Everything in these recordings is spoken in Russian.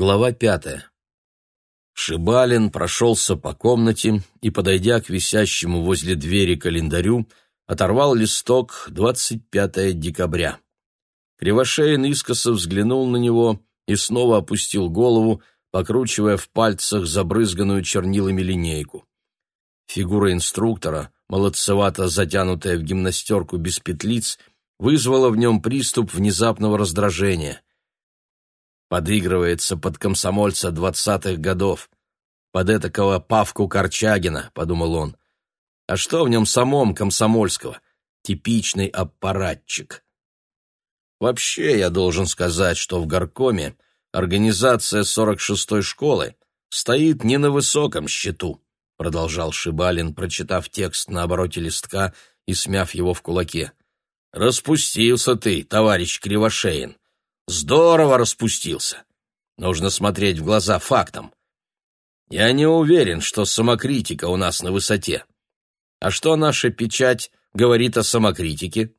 Глава пятая. Шибалин прошелся по комнате и, подойдя к висящему возле двери календарю, оторвал листок 25 декабря. Кривошеин искоса взглянул на него и снова опустил голову, покручивая в пальцах забрызганную чернилами линейку. Фигура инструктора, молодцевато затянутая в гимнастерку без петлиц, вызвала в нем приступ внезапного раздражения — подыгрывается под комсомольца двадцатых годов, под этакого Павку Корчагина, подумал он. А что в нем самом комсомольского? Типичный аппаратчик. Вообще, я должен сказать, что в горкоме организация 46-й школы стоит не на высоком счету, продолжал Шибалин, прочитав текст на обороте листка и смяв его в кулаке. Распустился ты, товарищ Кривошеин здорово распустился. Нужно смотреть в глаза фактам. Я не уверен, что самокритика у нас на высоте. А что наша печать говорит о самокритике?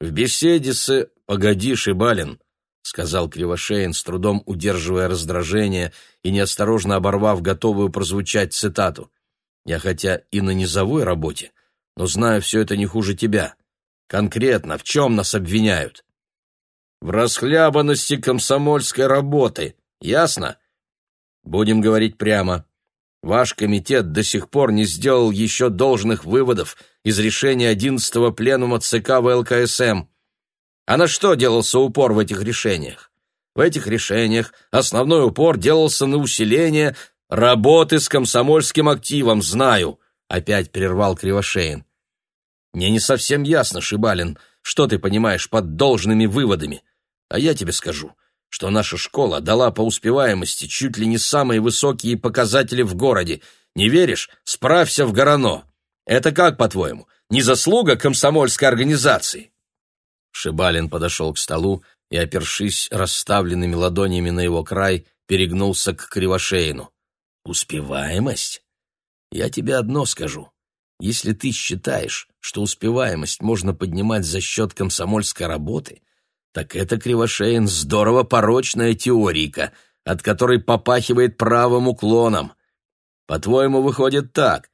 В беседе с «Погоди, Шибалин», — сказал Кривошеин, с трудом удерживая раздражение и неосторожно оборвав готовую прозвучать цитату. «Я хотя и на низовой работе, но знаю все это не хуже тебя. Конкретно в чем нас обвиняют?» в расхлябанности комсомольской работы. Ясно? Будем говорить прямо. Ваш комитет до сих пор не сделал еще должных выводов из решения 11-го пленума ЦК ВЛКСМ. А на что делался упор в этих решениях? В этих решениях основной упор делался на усиление работы с комсомольским активом, знаю, опять прервал Кривошеин. Мне не совсем ясно, Шибалин, что ты понимаешь под должными выводами. А я тебе скажу, что наша школа дала по успеваемости чуть ли не самые высокие показатели в городе. Не веришь? Справься в Горано. Это как, по-твоему, не заслуга комсомольской организации?» Шибалин подошел к столу и, опершись расставленными ладонями на его край, перегнулся к Кривошеину. «Успеваемость? Я тебе одно скажу. Если ты считаешь, что успеваемость можно поднимать за счет комсомольской работы, так это Кривошеин здорово порочная теорийка, от которой попахивает правым уклоном. По-твоему, выходит так.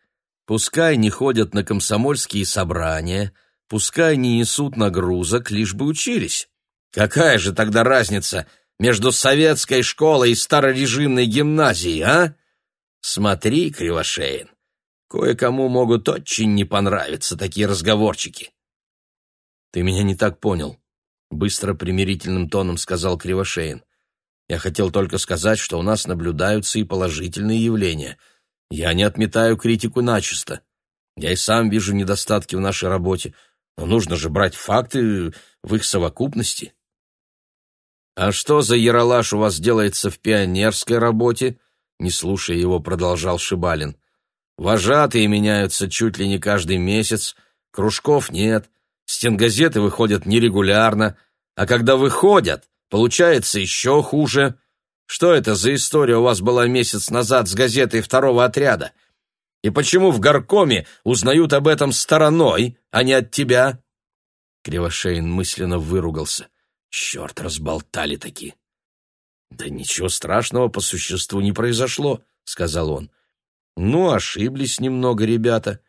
Пускай не ходят на комсомольские собрания, пускай не несут нагрузок, лишь бы учились. Какая же тогда разница между советской школой и старорежимной гимназией, а? Смотри, Кривошеин, кое-кому могут очень не понравиться такие разговорчики. Ты меня не так понял, Быстро примирительным тоном сказал Кривошеин. Я хотел только сказать, что у нас наблюдаются и положительные явления. Я не отметаю критику начисто. Я и сам вижу недостатки в нашей работе, но нужно же брать факты в их совокупности. А что за яролаж у вас делается в пионерской работе? Не слушая его, продолжал Шибалин. Вожатые меняются чуть ли не каждый месяц, кружков нет, стенгазеты выходят нерегулярно, а когда выходят, получается еще хуже. Что это за история у вас была месяц назад с газетой второго отряда? И почему в горкоме узнают об этом стороной, а не от тебя?» Кривошеин мысленно выругался. «Черт, разболтали таки!» «Да ничего страшного по существу не произошло», — сказал он. «Ну, ошиблись немного ребята.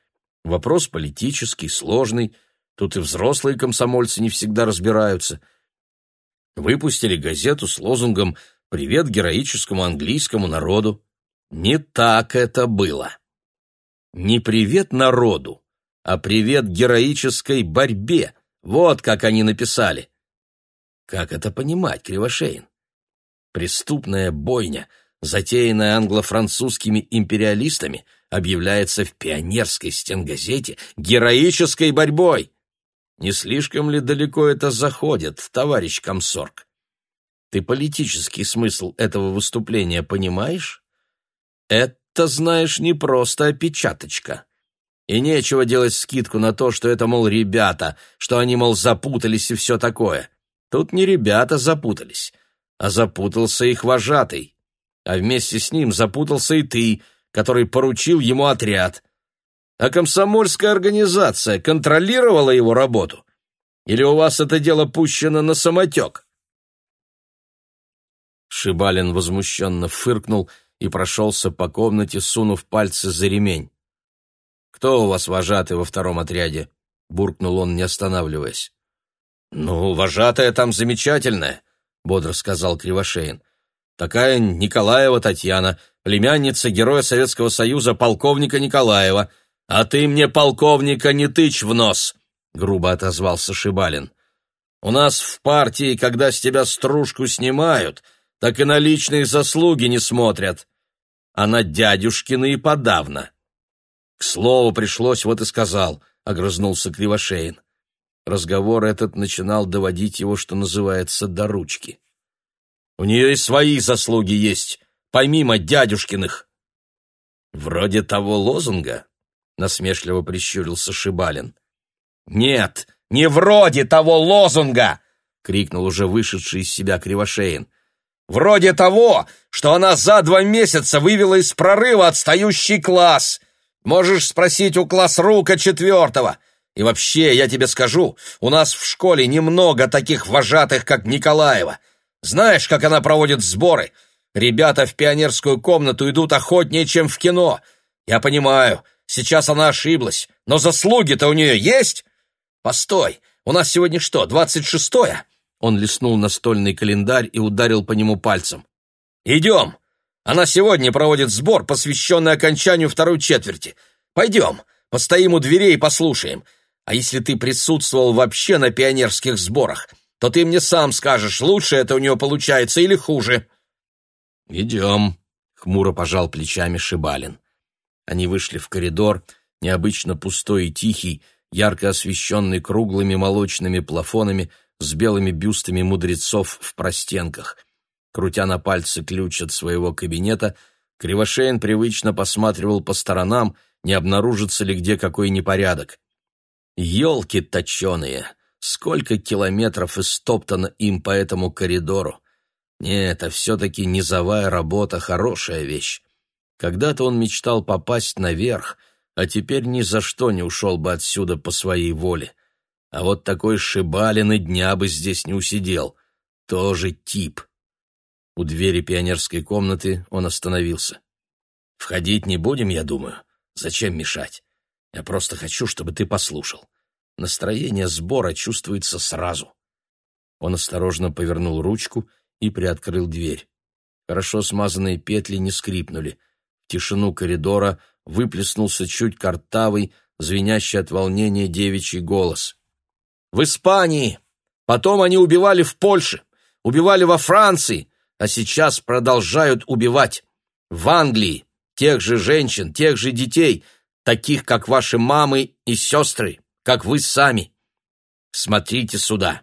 Вопрос политический, сложный. Тут и взрослые комсомольцы не всегда разбираются выпустили газету с лозунгом «Привет героическому английскому народу». Не так это было. Не привет народу, а привет героической борьбе. Вот как они написали. Как это понимать, Кривошеин? Преступная бойня, затеянная англо-французскими империалистами, объявляется в пионерской стенгазете героической борьбой. Не слишком ли далеко это заходит, товарищ комсорг? Ты политический смысл этого выступления понимаешь? Это, знаешь, не просто опечаточка. И нечего делать скидку на то, что это, мол, ребята, что они, мол, запутались и все такое. Тут не ребята запутались, а запутался их вожатый. А вместе с ним запутался и ты, который поручил ему отряд — а комсомольская организация контролировала его работу? Или у вас это дело пущено на самотек?» Шибалин возмущенно фыркнул и прошелся по комнате, сунув пальцы за ремень. «Кто у вас вожатый во втором отряде?» — буркнул он, не останавливаясь. «Ну, вожатая там замечательная», — бодро сказал Кривошеин. «Такая Николаева Татьяна, племянница героя Советского Союза полковника Николаева». «А ты мне, полковника, не тычь в нос!» — грубо отозвался Шибалин. «У нас в партии, когда с тебя стружку снимают, так и на личные заслуги не смотрят, а на дядюшкины и подавно». «К слову пришлось, вот и сказал», — огрызнулся Кривошеин. Разговор этот начинал доводить его, что называется, до ручки. «У нее и свои заслуги есть, помимо дядюшкиных». «Вроде того лозунга», — насмешливо прищурился Шибалин. «Нет, не вроде того лозунга!» — крикнул уже вышедший из себя Кривошеин. «Вроде того, что она за два месяца вывела из прорыва отстающий класс. Можешь спросить у класс рука четвертого. И вообще, я тебе скажу, у нас в школе немного таких вожатых, как Николаева. Знаешь, как она проводит сборы? Ребята в пионерскую комнату идут охотнее, чем в кино. Я понимаю, — Сейчас она ошиблась, но заслуги-то у нее есть. Постой, у нас сегодня что, двадцать шестое? Он листнул настольный календарь и ударил по нему пальцем. Идем. Она сегодня проводит сбор, посвященный окончанию второй четверти. Пойдем, постоим у дверей и послушаем. А если ты присутствовал вообще на пионерских сборах, то ты мне сам скажешь, лучше это у нее получается или хуже. Идем. Хмуро пожал плечами Шибалин. Они вышли в коридор, необычно пустой и тихий, ярко освещенный круглыми молочными плафонами с белыми бюстами мудрецов в простенках. Крутя на пальцы ключ от своего кабинета, Кривошеин привычно посматривал по сторонам, не обнаружится ли где какой непорядок. Елки точеные! Сколько километров истоптано им по этому коридору! Нет, а все-таки низовая работа — хорошая вещь. Когда-то он мечтал попасть наверх, а теперь ни за что не ушел бы отсюда по своей воле. А вот такой шибалин и дня бы здесь не усидел. Тоже тип. У двери пионерской комнаты он остановился. «Входить не будем, я думаю. Зачем мешать? Я просто хочу, чтобы ты послушал. Настроение сбора чувствуется сразу». Он осторожно повернул ручку и приоткрыл дверь. Хорошо смазанные петли не скрипнули в тишину коридора выплеснулся чуть картавый, звенящий от волнения девичий голос. «В Испании! Потом они убивали в Польше, убивали во Франции, а сейчас продолжают убивать. В Англии! Тех же женщин, тех же детей, таких, как ваши мамы и сестры, как вы сами. Смотрите сюда.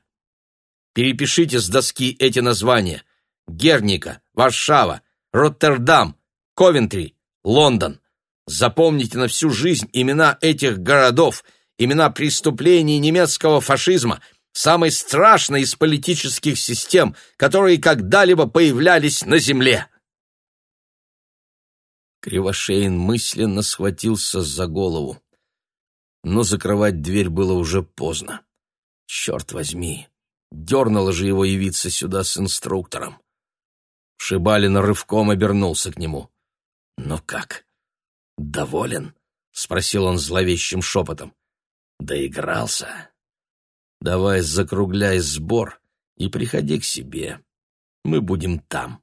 Перепишите с доски эти названия. Герника, Варшава, Роттердам, Ковентри, Лондон. Запомните на всю жизнь имена этих городов, имена преступлений немецкого фашизма, самой страшной из политических систем, которые когда-либо появлялись на Земле. Кривошеин мысленно схватился за голову. Но закрывать дверь было уже поздно. Черт возьми, дернуло же его явиться сюда с инструктором. Шибалин рывком обернулся к нему. «Ну как, доволен?» — спросил он зловещим шепотом. «Доигрался?» «Давай закругляй сбор и приходи к себе. Мы будем там».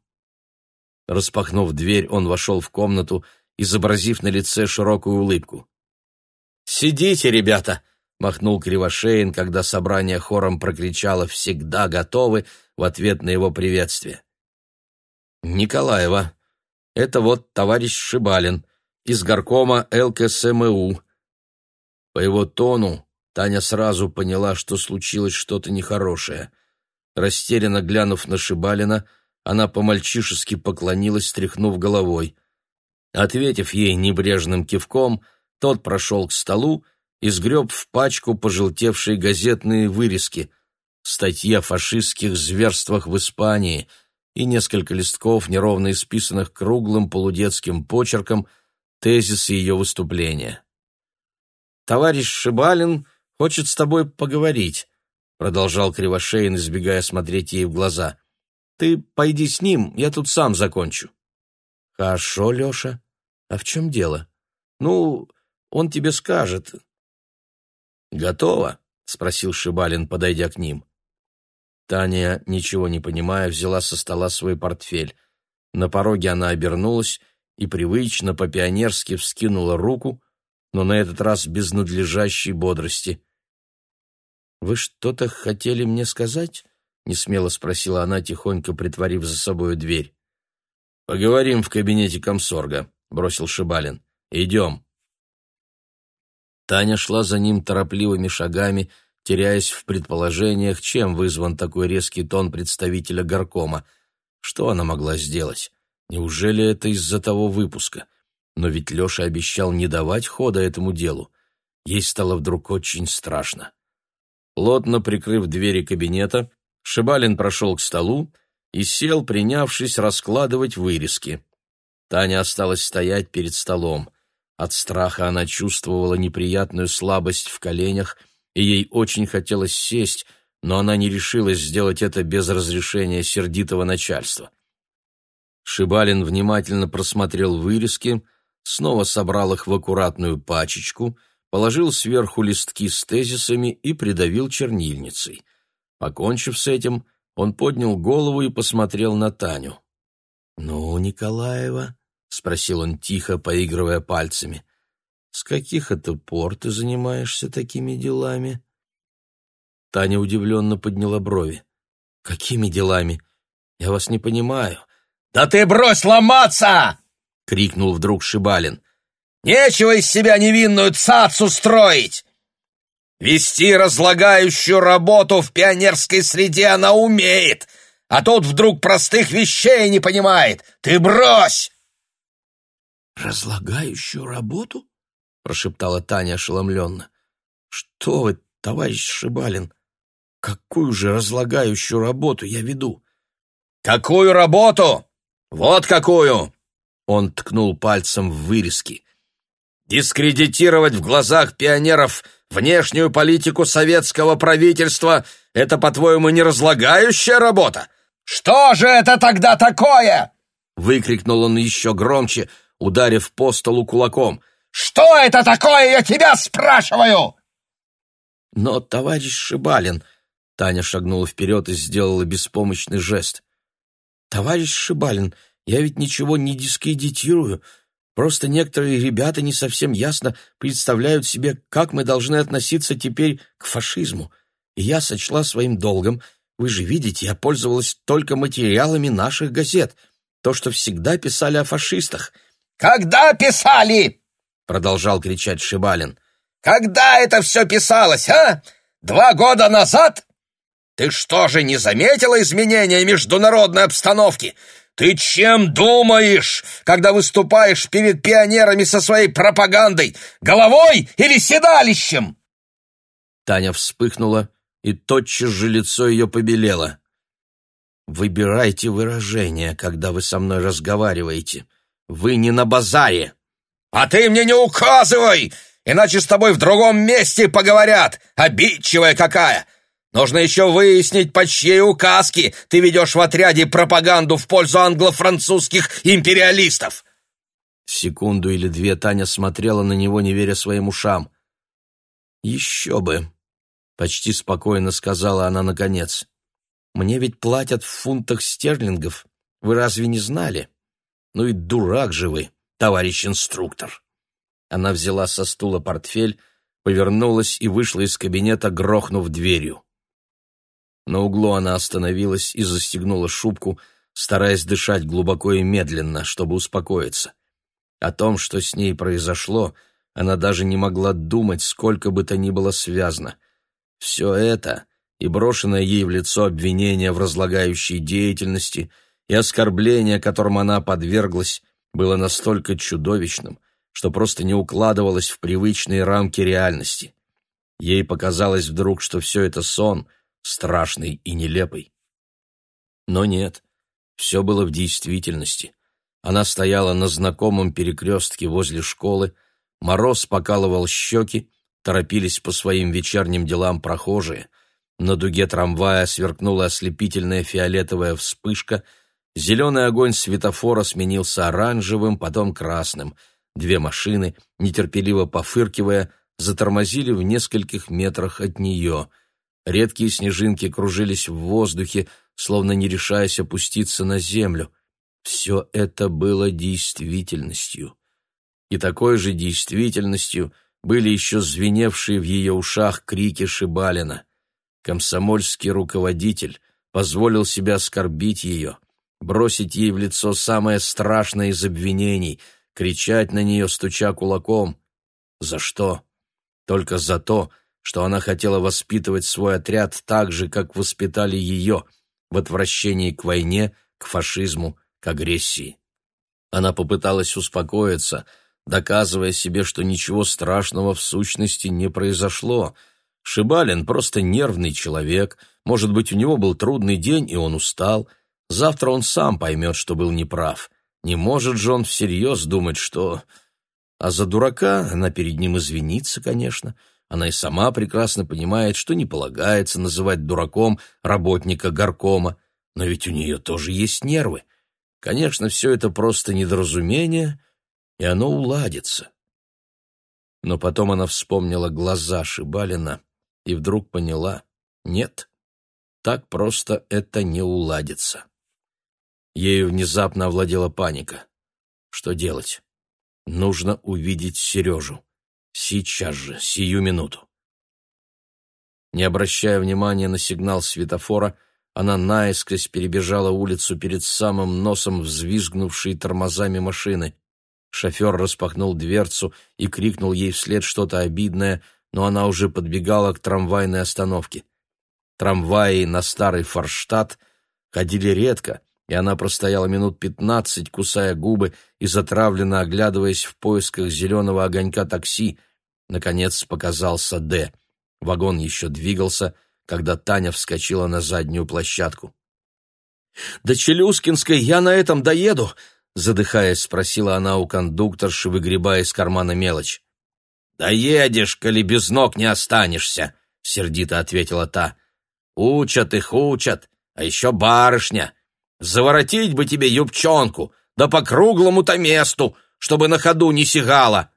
Распахнув дверь, он вошел в комнату, изобразив на лице широкую улыбку. «Сидите, ребята!» — махнул Кривошеин, когда собрание хором прокричало «Всегда готовы!» в ответ на его приветствие. «Николаева!» Это вот товарищ Шибалин из горкома ЛКСМУ. По его тону Таня сразу поняла, что случилось что-то нехорошее. Растерянно глянув на Шибалина, она по-мальчишески поклонилась, стряхнув головой. Ответив ей небрежным кивком, тот прошел к столу и сгреб в пачку пожелтевшие газетные вырезки. Статья о фашистских зверствах в Испании — и несколько листков, неровно исписанных круглым полудетским почерком, тезисы ее выступления. «Товарищ Шибалин хочет с тобой поговорить», — продолжал Кривошеин, избегая смотреть ей в глаза. «Ты пойди с ним, я тут сам закончу». «Хорошо, Леша. А в чем дело?» «Ну, он тебе скажет». «Готово?» — спросил Шибалин, подойдя к ним. Таня, ничего не понимая, взяла со стола свой портфель. На пороге она обернулась и привычно по-пионерски вскинула руку, но на этот раз без надлежащей бодрости. «Вы что-то хотели мне сказать?» — несмело спросила она, тихонько притворив за собой дверь. «Поговорим в кабинете комсорга», — бросил Шибалин. «Идем». Таня шла за ним торопливыми шагами, — теряясь в предположениях, чем вызван такой резкий тон представителя горкома. Что она могла сделать? Неужели это из-за того выпуска? Но ведь Леша обещал не давать хода этому делу. Ей стало вдруг очень страшно. Плотно прикрыв двери кабинета, Шибалин прошел к столу и сел, принявшись раскладывать вырезки. Таня осталась стоять перед столом. От страха она чувствовала неприятную слабость в коленях – и ей очень хотелось сесть, но она не решилась сделать это без разрешения сердитого начальства. Шибалин внимательно просмотрел вырезки, снова собрал их в аккуратную пачечку, положил сверху листки с тезисами и придавил чернильницей. Покончив с этим, он поднял голову и посмотрел на Таню. «Ну, Николаева?» — спросил он тихо, поигрывая пальцами. С каких это пор ты занимаешься такими делами? Таня удивленно подняла брови. Какими делами? Я вас не понимаю. Да ты брось ломаться! крикнул вдруг Шибалин. Нечего из себя невинную цацу строить! Вести разлагающую работу в пионерской среде она умеет, а тут вдруг простых вещей не понимает. Ты брось! Разлагающую работу? прошептала Таня ошеломленно. «Что вы, товарищ Шибалин, какую же разлагающую работу я веду?» «Какую работу? Вот какую!» Он ткнул пальцем в вырезки. «Дискредитировать в глазах пионеров внешнюю политику советского правительства — это, по-твоему, не разлагающая работа? Что же это тогда такое?» Выкрикнул он еще громче, ударив по столу кулаком. Что это такое? Я тебя спрашиваю!» «Но, товарищ Шибалин...» Таня шагнула вперед и сделала беспомощный жест. «Товарищ Шибалин, я ведь ничего не дискредитирую. Просто некоторые ребята не совсем ясно представляют себе, как мы должны относиться теперь к фашизму. И я сочла своим долгом. Вы же видите, я пользовалась только материалами наших газет. То, что всегда писали о фашистах». «Когда писали?» продолжал кричать Шибалин. Когда это все писалось, а? Два года назад? Ты что же не заметила изменения международной обстановки? Ты чем думаешь, когда выступаешь перед пионерами со своей пропагандой? Головой или седалищем? Таня вспыхнула, и тотчас же лицо ее побелело. «Выбирайте выражение, когда вы со мной разговариваете. Вы не на базаре!» А ты мне не указывай, иначе с тобой в другом месте поговорят. Обидчивая какая! Нужно еще выяснить, по чьей указки ты ведешь в отряде пропаганду в пользу англо-французских империалистов!» Секунду или две Таня смотрела на него, не веря своим ушам. «Еще бы!» — почти спокойно сказала она наконец. «Мне ведь платят в фунтах стерлингов. Вы разве не знали? Ну и дурак же вы!» товарищ инструктор». Она взяла со стула портфель, повернулась и вышла из кабинета, грохнув дверью. На углу она остановилась и застегнула шубку, стараясь дышать глубоко и медленно, чтобы успокоиться. О том, что с ней произошло, она даже не могла думать, сколько бы то ни было связано. Все это и брошенное ей в лицо обвинение в разлагающей деятельности и оскорбление, которым она подверглась, было настолько чудовищным, что просто не укладывалось в привычные рамки реальности. Ей показалось вдруг, что все это сон, страшный и нелепый. Но нет, все было в действительности. Она стояла на знакомом перекрестке возле школы, мороз покалывал щеки, торопились по своим вечерним делам прохожие. На дуге трамвая сверкнула ослепительная фиолетовая вспышка — Зеленый огонь светофора сменился оранжевым, потом красным. Две машины, нетерпеливо пофыркивая, затормозили в нескольких метрах от нее. Редкие снежинки кружились в воздухе, словно не решаясь опуститься на землю. Все это было действительностью. И такой же действительностью были еще звеневшие в ее ушах крики Шибалина. Комсомольский руководитель позволил себя оскорбить ее — бросить ей в лицо самое страшное из обвинений, кричать на нее, стуча кулаком. За что? Только за то, что она хотела воспитывать свой отряд так же, как воспитали ее, в отвращении к войне, к фашизму, к агрессии. Она попыталась успокоиться, доказывая себе, что ничего страшного в сущности не произошло. Шибалин просто нервный человек, может быть, у него был трудный день, и он устал — Завтра он сам поймет, что был неправ. Не может же он всерьез думать, что... А за дурака она перед ним извинится, конечно. Она и сама прекрасно понимает, что не полагается называть дураком работника горкома. Но ведь у нее тоже есть нервы. Конечно, все это просто недоразумение, и оно уладится. Но потом она вспомнила глаза Шибалина и вдруг поняла — нет, так просто это не уладится. Ею внезапно овладела паника. Что делать? Нужно увидеть Сережу. Сейчас же, сию минуту. Не обращая внимания на сигнал светофора, она наискось перебежала улицу перед самым носом взвизгнувшей тормозами машины. Шофер распахнул дверцу и крикнул ей вслед что-то обидное, но она уже подбегала к трамвайной остановке. Трамваи на старый Форштадт ходили редко, и она простояла минут пятнадцать, кусая губы и затравленно оглядываясь в поисках зеленого огонька такси. Наконец показался «Д». Вагон еще двигался, когда Таня вскочила на заднюю площадку. «До Челюскинской я на этом доеду!» задыхаясь, спросила она у кондукторши, выгребая из кармана мелочь. «Доедешь, коли без ног не останешься!» — сердито ответила та. «Учат их учат, а еще барышня!» Заворотить бы тебе юбчонку, да по круглому-то месту, чтобы на ходу не сигало!»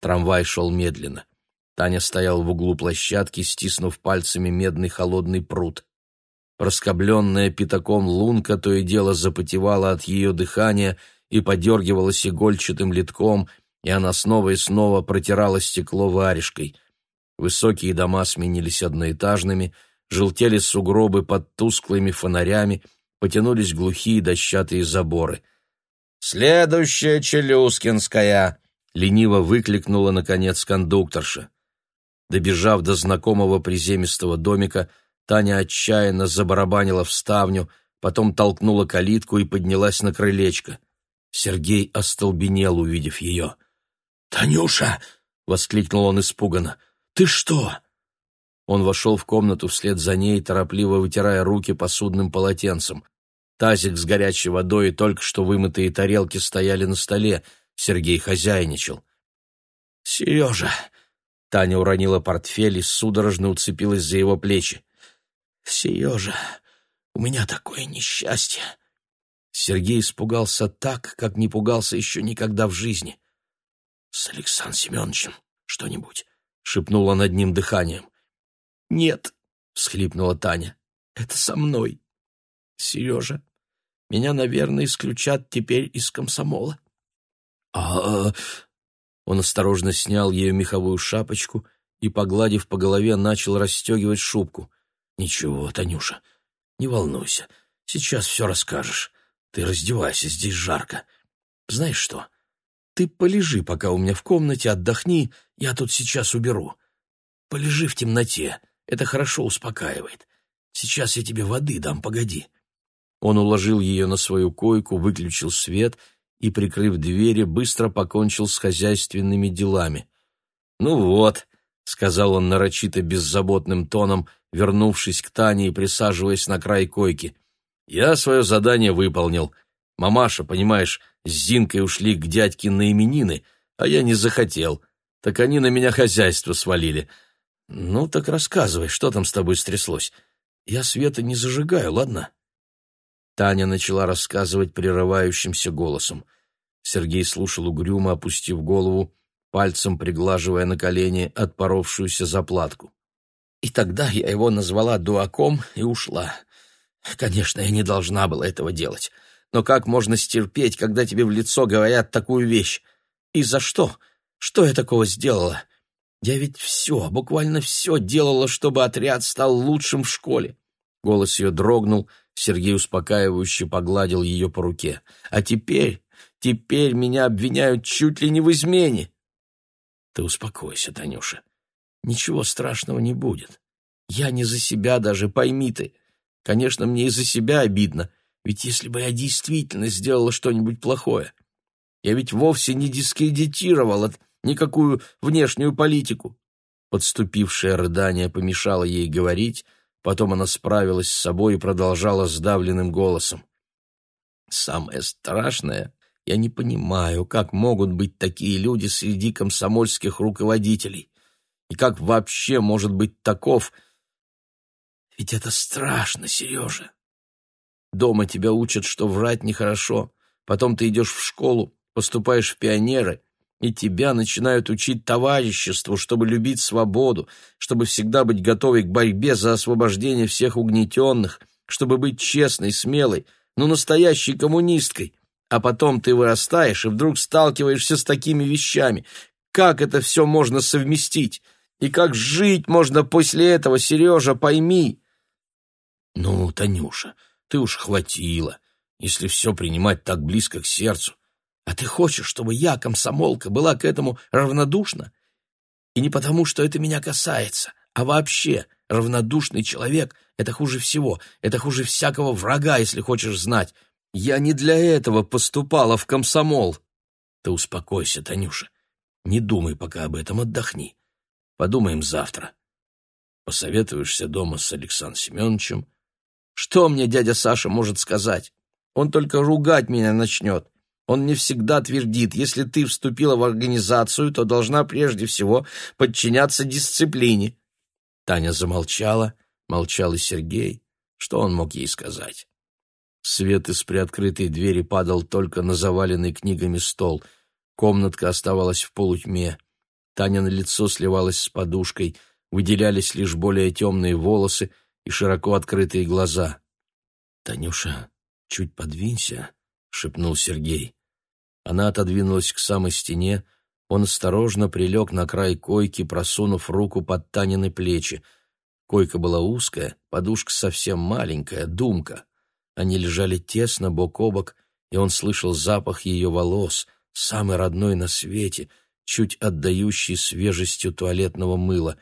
Трамвай шел медленно. Таня стоял в углу площадки, стиснув пальцами медный холодный пруд. Проскобленная пятаком лунка то и дело запотевала от ее дыхания и подергивалась игольчатым литком, и она снова и снова протирала стекло варежкой. Высокие дома сменились одноэтажными, желтели сугробы под тусклыми фонарями — потянулись глухие дощатые заборы. «Следующая Челюскинская!» — лениво выкликнула, наконец, кондукторша. Добежав до знакомого приземистого домика, Таня отчаянно забарабанила в ставню, потом толкнула калитку и поднялась на крылечко. Сергей остолбенел, увидев ее. «Танюша!» — воскликнул он испуганно. «Ты что?» Он вошел в комнату вслед за ней, торопливо вытирая руки посудным полотенцем. Тазик с горячей водой и только что вымытые тарелки стояли на столе. Сергей хозяйничал. «Сережа!» — Таня уронила портфель и судорожно уцепилась за его плечи. «Сережа, у меня такое несчастье!» Сергей испугался так, как не пугался еще никогда в жизни. «С Александром Семеновичем что-нибудь?» — шепнула над ним дыханием. «Нет!» — всхлипнула Таня. «Это со мной!» «Сережа, меня, наверное, исключат теперь из комсомола. А он осторожно снял ее меховую шапочку и, погладив по голове, начал расстегивать шубку. Ничего, Танюша, не волнуйся. Сейчас все расскажешь. Ты раздевайся, здесь жарко. Знаешь что? Ты полежи пока у меня в комнате, отдохни, я тут сейчас уберу. Полежи в темноте, это хорошо успокаивает. Сейчас я тебе воды дам, погоди. Он уложил ее на свою койку, выключил свет и, прикрыв двери, быстро покончил с хозяйственными делами. «Ну вот», — сказал он нарочито беззаботным тоном, вернувшись к Тане и присаживаясь на край койки, — «я свое задание выполнил. Мамаша, понимаешь, с Зинкой ушли к дядьке на именины, а я не захотел. Так они на меня хозяйство свалили. Ну так рассказывай, что там с тобой стряслось. Я света не зажигаю, ладно?» Таня начала рассказывать прерывающимся голосом. Сергей слушал угрюмо, опустив голову, пальцем приглаживая на колени отпоровшуюся заплатку. И тогда я его назвала дураком и ушла. Конечно, я не должна была этого делать. Но как можно стерпеть, когда тебе в лицо говорят такую вещь? И за что? Что я такого сделала? Я ведь все, буквально все делала, чтобы отряд стал лучшим в школе. Голос ее дрогнул, Сергей успокаивающе погладил ее по руке. «А теперь, теперь меня обвиняют чуть ли не в измене!» «Ты успокойся, Танюша. Ничего страшного не будет. Я не за себя даже, пойми ты. Конечно, мне и за себя обидно, ведь если бы я действительно сделала что-нибудь плохое, я ведь вовсе не дискредитировала никакую внешнюю политику». Подступившее рыдание помешало ей говорить, Потом она справилась с собой и продолжала сдавленным голосом. «Самое страшное, я не понимаю, как могут быть такие люди среди комсомольских руководителей, и как вообще может быть таков... Ведь это страшно, Сережа. Дома тебя учат, что врать нехорошо, потом ты идешь в школу, поступаешь в пионеры — и тебя начинают учить товариществу, чтобы любить свободу, чтобы всегда быть готовой к борьбе за освобождение всех угнетенных, чтобы быть честной, смелой, но настоящей коммунисткой. А потом ты вырастаешь и вдруг сталкиваешься с такими вещами. Как это все можно совместить? И как жить можно после этого, Сережа, пойми? Ну, Танюша, ты уж хватило, если все принимать так близко к сердцу. А ты хочешь, чтобы я, комсомолка, была к этому равнодушна? И не потому, что это меня касается, а вообще равнодушный человек — это хуже всего, это хуже всякого врага, если хочешь знать. Я не для этого поступала в комсомол. Ты успокойся, Танюша. Не думай пока об этом, отдохни. Подумаем завтра. Посоветуешься дома с Александром Семеновичем. Что мне дядя Саша может сказать? Он только ругать меня начнет. Он не всегда твердит, если ты вступила в организацию, то должна прежде всего подчиняться дисциплине. Таня замолчала, молчал и Сергей. Что он мог ей сказать? Свет из приоткрытой двери падал только на заваленный книгами стол. Комнатка оставалась в полутьме. Таня на лицо сливалась с подушкой, выделялись лишь более темные волосы и широко открытые глаза. «Танюша, чуть подвинься», — шепнул Сергей. Она отодвинулась к самой стене, он осторожно прилег на край койки, просунув руку под Танины плечи. Койка была узкая, подушка совсем маленькая, думка. Они лежали тесно, бок о бок, и он слышал запах ее волос, самый родной на свете, чуть отдающий свежестью туалетного мыла.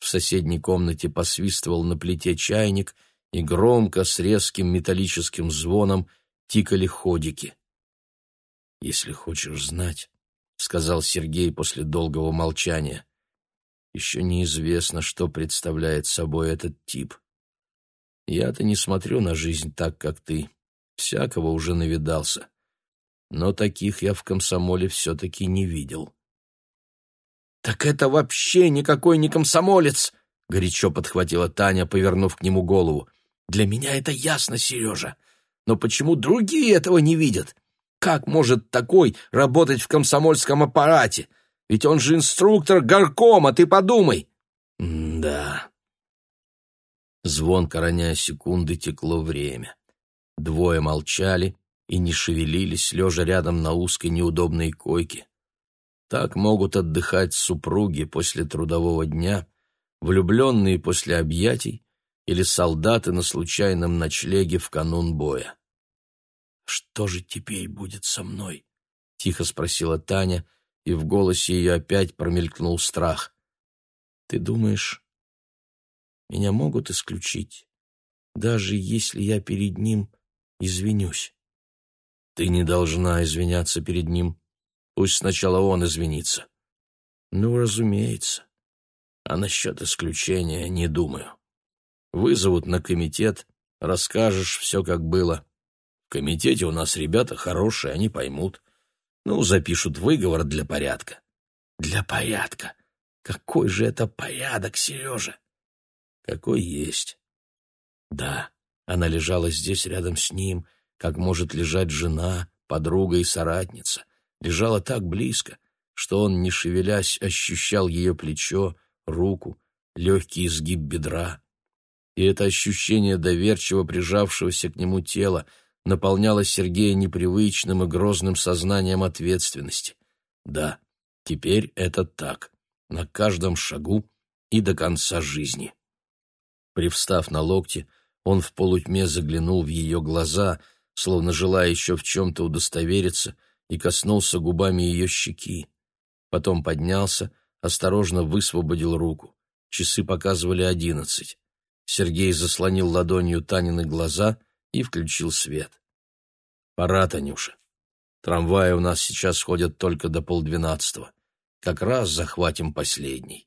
В соседней комнате посвистывал на плите чайник, и громко, с резким металлическим звоном, тикали ходики если хочешь знать, — сказал Сергей после долгого молчания, — еще неизвестно, что представляет собой этот тип. Я-то не смотрю на жизнь так, как ты. Всякого уже навидался. Но таких я в комсомоле все-таки не видел. — Так это вообще никакой не комсомолец! — горячо подхватила Таня, повернув к нему голову. — Для меня это ясно, Сережа. Но почему другие этого не видят? — как может такой работать в комсомольском аппарате? Ведь он же инструктор горкома, ты подумай!» «Да...» Звонко роняя секунды, текло время. Двое молчали и не шевелились, лежа рядом на узкой неудобной койке. Так могут отдыхать супруги после трудового дня, влюбленные после объятий или солдаты на случайном ночлеге в канун боя. «Что же теперь будет со мной?» — тихо спросила Таня, и в голосе ее опять промелькнул страх. «Ты думаешь, меня могут исключить, даже если я перед ним извинюсь?» «Ты не должна извиняться перед ним. Пусть сначала он извинится». «Ну, разумеется. А насчет исключения не думаю. Вызовут на комитет, расскажешь все, как было» комитете у нас ребята хорошие, они поймут. Ну, запишут выговор для порядка. Для порядка. Какой же это порядок, Сережа? Какой есть. Да, она лежала здесь рядом с ним, как может лежать жена, подруга и соратница. Лежала так близко, что он, не шевелясь, ощущал ее плечо, руку, легкий изгиб бедра. И это ощущение доверчиво прижавшегося к нему тела — наполняло Сергея непривычным и грозным сознанием ответственности. Да, теперь это так, на каждом шагу и до конца жизни. Привстав на локте, он в полутьме заглянул в ее глаза, словно желая еще в чем-то удостовериться, и коснулся губами ее щеки. Потом поднялся, осторожно высвободил руку. Часы показывали одиннадцать. Сергей заслонил ладонью Танины глаза — и включил свет. «Пора, Танюша. Трамваи у нас сейчас ходят только до полдвенадцатого. Как раз захватим последний».